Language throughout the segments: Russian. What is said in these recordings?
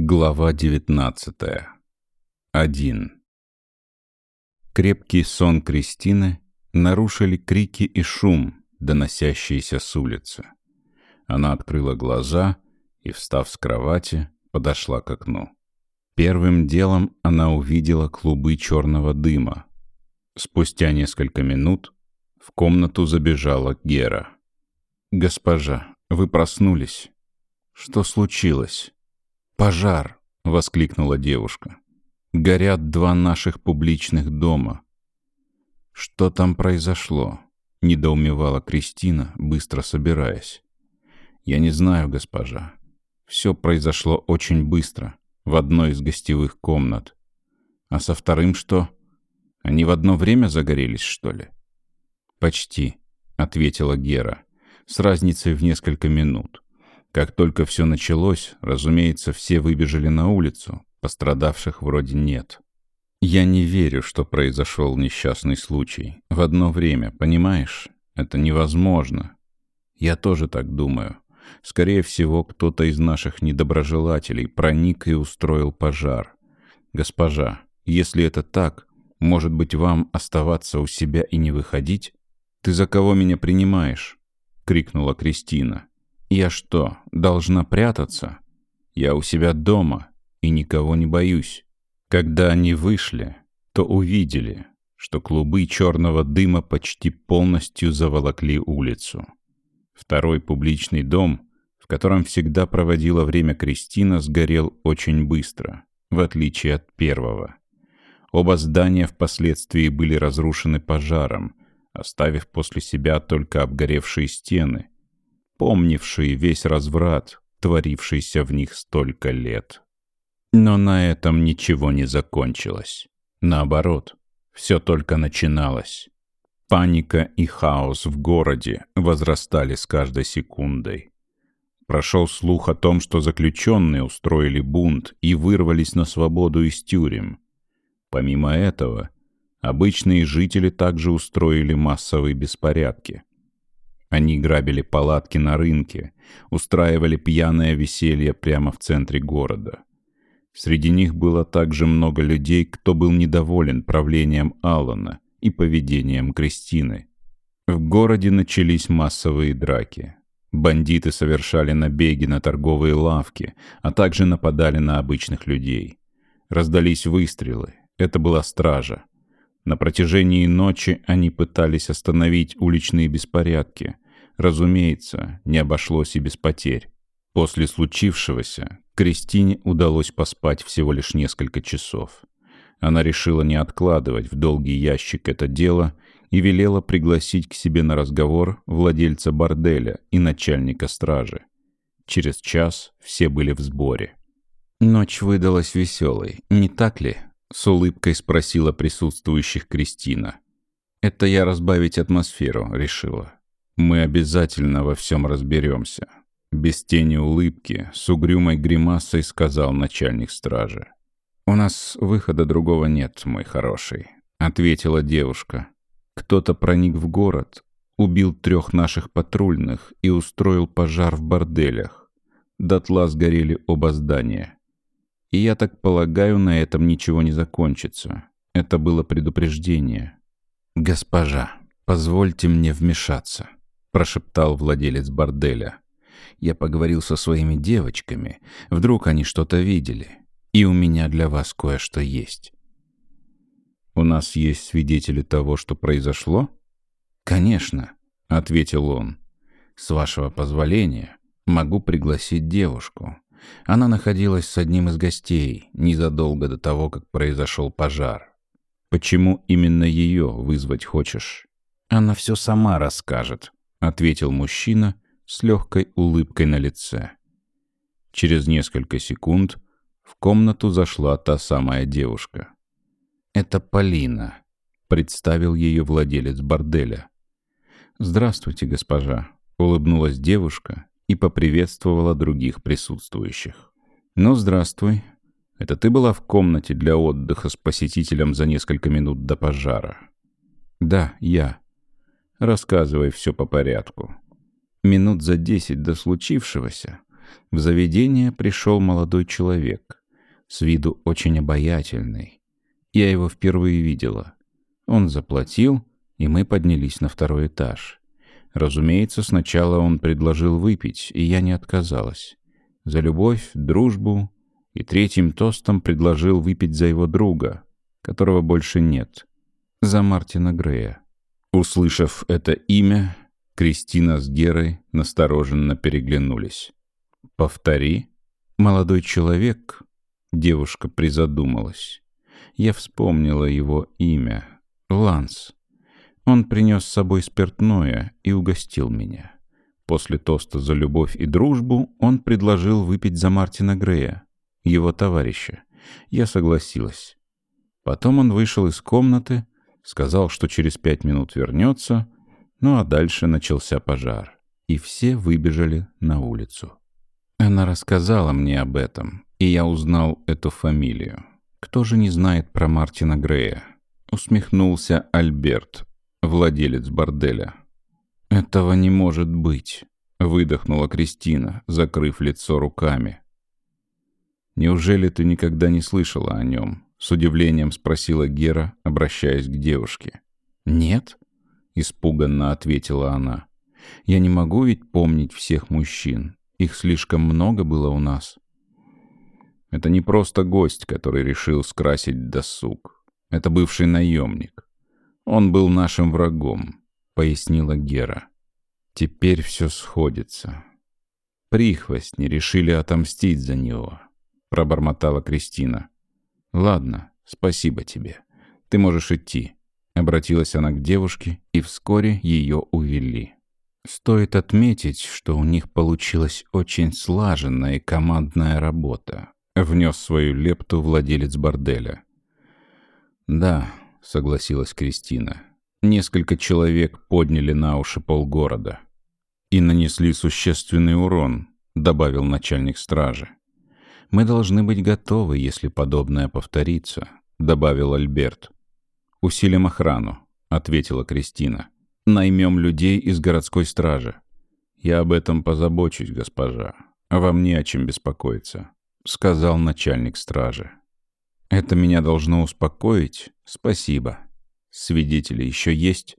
Глава 19. 1. Крепкий сон Кристины нарушили крики и шум, доносящиеся с улицы. Она открыла глаза и, встав с кровати, подошла к окну. Первым делом она увидела клубы черного дыма. Спустя несколько минут в комнату забежала Гера. «Госпожа, вы проснулись. Что случилось?» «Пожар!» — воскликнула девушка. «Горят два наших публичных дома». «Что там произошло?» — недоумевала Кристина, быстро собираясь. «Я не знаю, госпожа. Все произошло очень быстро, в одной из гостевых комнат. А со вторым что? Они в одно время загорелись, что ли?» «Почти», — ответила Гера, с разницей в несколько минут. Как только все началось, разумеется, все выбежали на улицу, пострадавших вроде нет. Я не верю, что произошел несчастный случай. В одно время, понимаешь? Это невозможно. Я тоже так думаю. Скорее всего, кто-то из наших недоброжелателей проник и устроил пожар. Госпожа, если это так, может быть, вам оставаться у себя и не выходить? Ты за кого меня принимаешь? — крикнула Кристина. Я что, должна прятаться? Я у себя дома и никого не боюсь. Когда они вышли, то увидели, что клубы черного дыма почти полностью заволокли улицу. Второй публичный дом, в котором всегда проводила время Кристина, сгорел очень быстро, в отличие от первого. Оба здания впоследствии были разрушены пожаром, оставив после себя только обгоревшие стены — помнившие весь разврат, творившийся в них столько лет. Но на этом ничего не закончилось. Наоборот, все только начиналось. Паника и хаос в городе возрастали с каждой секундой. Прошел слух о том, что заключенные устроили бунт и вырвались на свободу из тюрем. Помимо этого, обычные жители также устроили массовые беспорядки. Они грабили палатки на рынке, устраивали пьяное веселье прямо в центре города. Среди них было также много людей, кто был недоволен правлением Аллана и поведением Кристины. В городе начались массовые драки. Бандиты совершали набеги на торговые лавки, а также нападали на обычных людей. Раздались выстрелы. Это была стража. На протяжении ночи они пытались остановить уличные беспорядки. Разумеется, не обошлось и без потерь. После случившегося Кристине удалось поспать всего лишь несколько часов. Она решила не откладывать в долгий ящик это дело и велела пригласить к себе на разговор владельца борделя и начальника стражи. Через час все были в сборе. Ночь выдалась веселой, не так ли? — с улыбкой спросила присутствующих Кристина. «Это я разбавить атмосферу решила. Мы обязательно во всем разберемся». Без тени улыбки, с угрюмой гримасой сказал начальник стражи. «У нас выхода другого нет, мой хороший», — ответила девушка. «Кто-то проник в город, убил трех наших патрульных и устроил пожар в борделях. Дотла сгорели оба здания. И я так полагаю, на этом ничего не закончится. Это было предупреждение. «Госпожа, позвольте мне вмешаться», — прошептал владелец борделя. «Я поговорил со своими девочками. Вдруг они что-то видели. И у меня для вас кое-что есть». «У нас есть свидетели того, что произошло?» «Конечно», — ответил он. «С вашего позволения могу пригласить девушку. Она находилась с одним из гостей незадолго до того, как произошел пожар. «Почему именно ее вызвать хочешь?» «Она все сама расскажет», — ответил мужчина с легкой улыбкой на лице. Через несколько секунд в комнату зашла та самая девушка. «Это Полина», — представил ее владелец борделя. «Здравствуйте, госпожа», — улыбнулась девушка и поприветствовала других присутствующих. «Ну, здравствуй. Это ты была в комнате для отдыха с посетителем за несколько минут до пожара?» «Да, я. Рассказывай все по порядку. Минут за десять до случившегося В заведение пришел молодой человек, с виду очень обаятельный. Я его впервые видела. Он заплатил, и мы поднялись на второй этаж. Разумеется, сначала он предложил выпить, и я не отказалась. За любовь, дружбу и третьим тостом предложил выпить за его друга, которого больше нет, за Мартина Грея. Услышав это имя, Кристина с Герой настороженно переглянулись. «Повтори». Молодой человек, девушка призадумалась. Я вспомнила его имя. Ланс. Он принес с собой спиртное и угостил меня. После тоста за любовь и дружбу он предложил выпить за Мартина Грея, его товарища. Я согласилась. Потом он вышел из комнаты, сказал, что через пять минут вернется, ну а дальше начался пожар, и все выбежали на улицу. Она рассказала мне об этом, и я узнал эту фамилию. Кто же не знает про Мартина Грея? Усмехнулся Альберт, владелец борделя. «Этого не может быть», — выдохнула Кристина, закрыв лицо руками. «Неужели ты никогда не слышала о нем?» — с удивлением спросила Гера, обращаясь к девушке. «Нет», — испуганно ответила она. «Я не могу ведь помнить всех мужчин. Их слишком много было у нас». «Это не просто гость, который решил скрасить досуг. Это бывший наемник. Он был нашим врагом», — пояснила Гера. «Теперь все сходится. Прихвостни решили отомстить за него», — пробормотала Кристина. «Ладно, спасибо тебе. Ты можешь идти», — обратилась она к девушке, и вскоре ее увели. Стоит отметить, что у них получилась очень слаженная и командная работа, внес свою лепту владелец борделя. «Да», — согласилась Кристина, — «несколько человек подняли на уши полгорода». «И нанесли существенный урон», — добавил начальник стражи. «Мы должны быть готовы, если подобное повторится», — добавил Альберт. «Усилим охрану», — ответила Кристина. «Наймем людей из городской стражи». «Я об этом позабочусь, госпожа. Вам не о чем беспокоиться», — сказал начальник стражи. «Это меня должно успокоить? Спасибо. Свидетели еще есть?»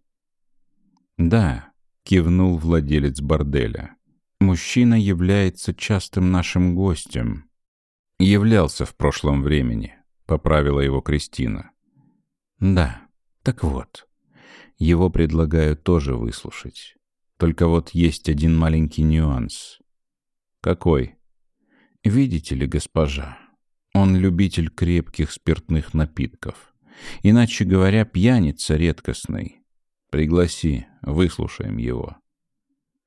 «Да», — кивнул владелец борделя. «Мужчина является частым нашим гостем». «Являлся в прошлом времени», — поправила его Кристина. «Да, так вот. Его предлагаю тоже выслушать. Только вот есть один маленький нюанс». «Какой?» «Видите ли, госпожа, он любитель крепких спиртных напитков. Иначе говоря, пьяница редкостный. Пригласи, выслушаем его».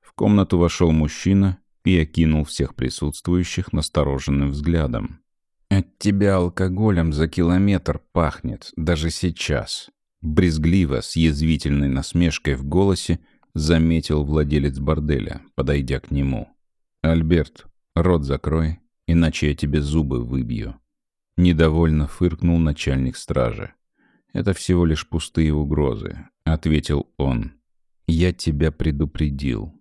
В комнату вошел мужчина и окинул всех присутствующих настороженным взглядом. «От тебя алкоголем за километр пахнет, даже сейчас». Брезгливо, с язвительной насмешкой в голосе, заметил владелец борделя, подойдя к нему. «Альберт, рот закрой, иначе я тебе зубы выбью». Недовольно фыркнул начальник стражи. «Это всего лишь пустые угрозы», — ответил он. «Я тебя предупредил.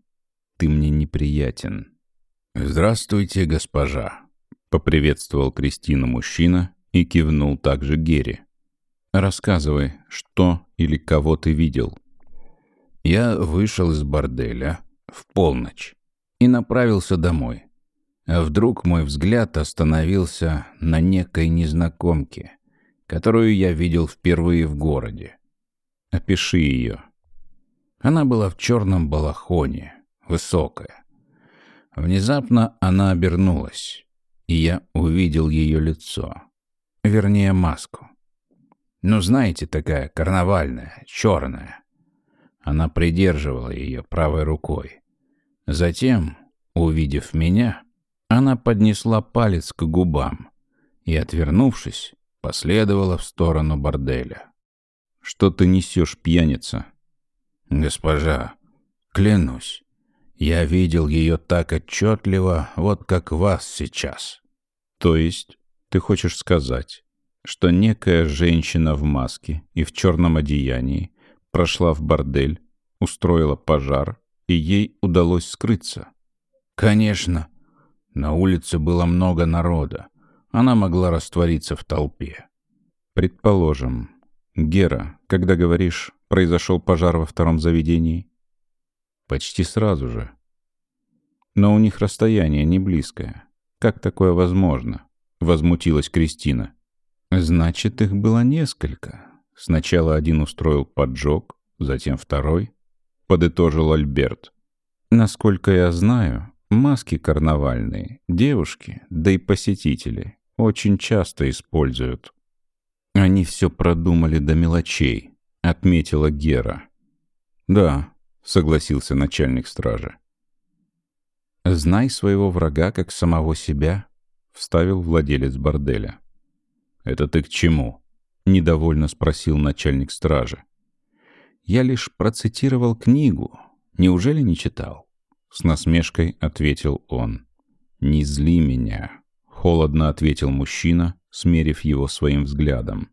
Ты мне неприятен». «Здравствуйте, госпожа», — поприветствовал Кристину мужчина и кивнул также Гере. «Рассказывай, что или кого ты видел». Я вышел из борделя в полночь и направился домой. А вдруг мой взгляд остановился на некой незнакомке, которую я видел впервые в городе. Опиши ее. Она была в черном балахоне, высокая, Внезапно она обернулась, и я увидел ее лицо. Вернее, маску. Ну, знаете, такая карнавальная, черная. Она придерживала ее правой рукой. Затем, увидев меня, она поднесла палец к губам и, отвернувшись, последовала в сторону борделя. «Что ты несешь, пьяница?» «Госпожа, клянусь, я видел ее так отчетливо, вот как вас сейчас. То есть ты хочешь сказать, что некая женщина в маске и в черном одеянии прошла в бордель, устроила пожар, и ей удалось скрыться? Конечно. На улице было много народа. Она могла раствориться в толпе. Предположим, Гера, когда говоришь, произошел пожар во втором заведении? Почти сразу же. Но у них расстояние не близкое. Как такое возможно? Возмутилась Кристина. Значит, их было несколько. Сначала один устроил поджог, затем второй. Подытожил Альберт. Насколько я знаю, маски карнавальные, девушки, да и посетители очень часто используют. Они все продумали до мелочей, отметила Гера. Да, согласился начальник стражи. Знай своего врага как самого себя, вставил владелец борделя. Это ты к чему? недовольно спросил начальник стражи. Я лишь процитировал книгу. Неужели не читал? С насмешкой ответил он. Не зли меня. Холодно ответил мужчина, смерив его своим взглядом.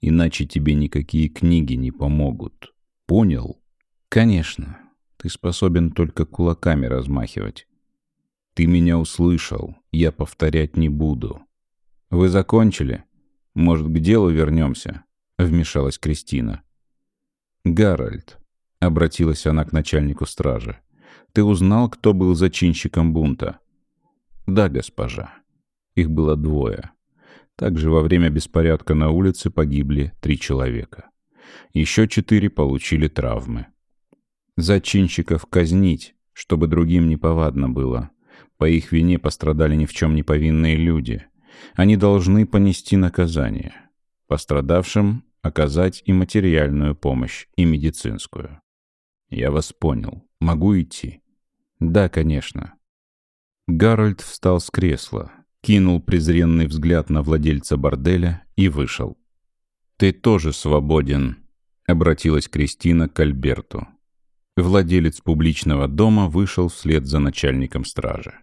«Иначе тебе никакие книги не помогут. Понял?» «Конечно. Ты способен только кулаками размахивать». «Ты меня услышал. Я повторять не буду». «Вы закончили? Может, к делу вернемся?» — вмешалась Кристина. «Гарольд», — обратилась она к начальнику стражи, — «ты узнал, кто был зачинщиком бунта?» «Да, госпожа». Их было двое. Также во время беспорядка на улице погибли три человека. Еще четыре получили травмы. Зачинщиков казнить, чтобы другим неповадно было. По их вине пострадали ни в чем не повинные люди. Они должны понести наказание. Пострадавшим оказать и материальную помощь, и медицинскую. Я вас понял. Могу идти? Да, конечно. Гарольд встал с кресла, кинул презренный взгляд на владельца борделя и вышел. «Ты тоже свободен», — обратилась Кристина к Альберту. Владелец публичного дома вышел вслед за начальником стражи.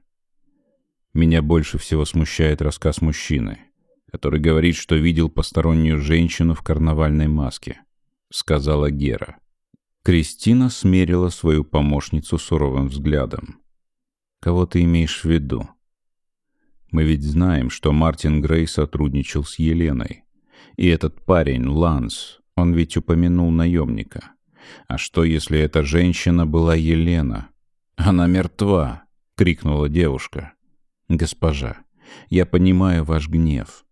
Меня больше всего смущает рассказ мужчины, который говорит, что видел постороннюю женщину в карнавальной маске, — сказала Гера. Кристина смерила свою помощницу суровым взглядом. «Кого ты имеешь в виду?» Мы ведь знаем, что Мартин Грей сотрудничал с Еленой. И этот парень, Ланс, он ведь упомянул наемника. А что, если эта женщина была Елена? Она мертва, крикнула девушка. Госпожа, я понимаю ваш гнев.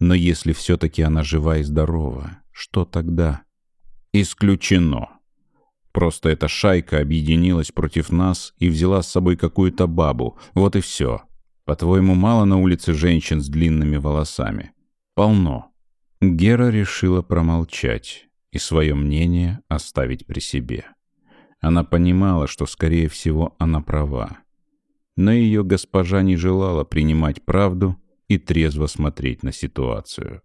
Но если все-таки она жива и здорова, что тогда? Исключено. Просто эта шайка объединилась против нас и взяла с собой какую-то бабу. Вот и все. По-твоему, мало на улице женщин с длинными волосами? Полно. Гера решила промолчать и свое мнение оставить при себе. Она понимала, что, скорее всего, она права. Но ее госпожа не желала принимать правду и трезво смотреть на ситуацию.